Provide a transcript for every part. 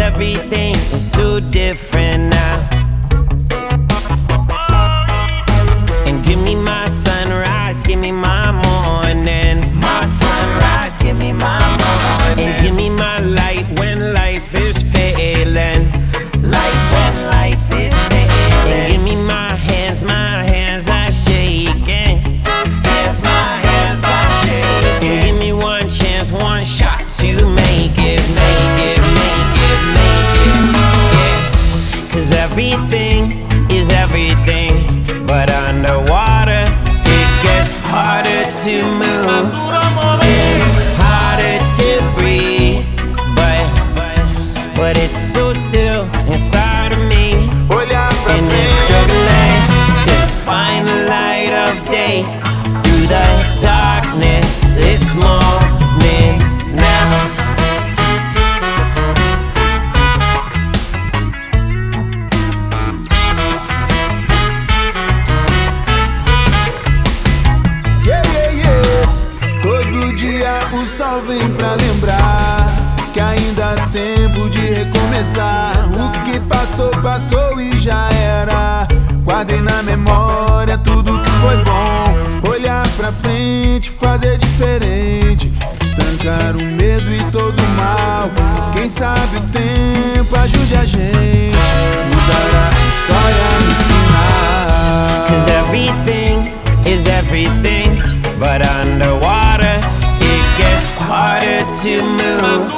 Everything is so different now. But it's so still inside of me. And it's struggling to find the light of day through the darkness. It's morning now. Yeah, yeah, yeah. Todo dia o sol vem pra lembrar que ainda há tempo de recomeçar. O que passou, passou e já era. Guardei na memória tudo que foi bom. Olhar pra frente, fazer diferente. Estancar o medo e todo o mal. Quem sabe o tempo ajude a gente. Mudar a história no final. Cause everything is everything, but underwater harder to move,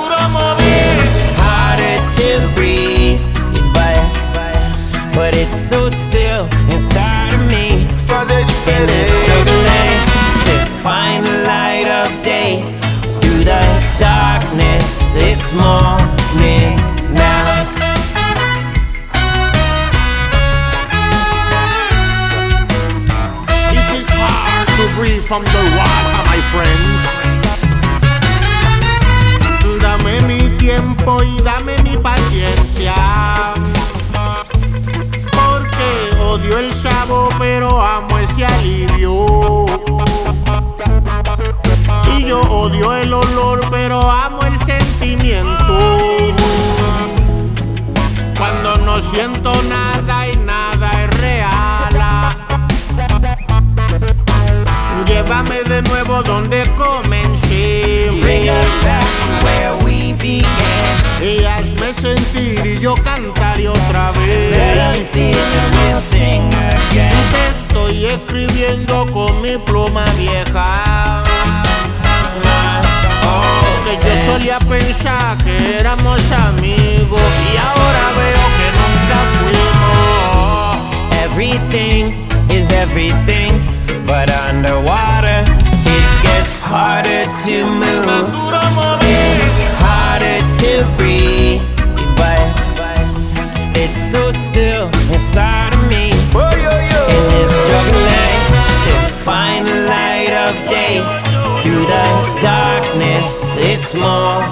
harder to breathe. But, but it's so still inside of me. And diferente. struggling to find the light of day through the darkness. It's morning now. It is hard to breathe from the water, my friend. Siento nada y nada es real. Llévame de nuevo donde comencé. Bring us back to where we began. Y hazme sentir y yo cantaré otra vez. Te estoy escribiendo con mi pluma vieja. Oh, Que yo solía pensar que éramos to move, harder to breathe. But it's so still inside of me, yo. and it's struggling to find the light of day through the darkness. It's more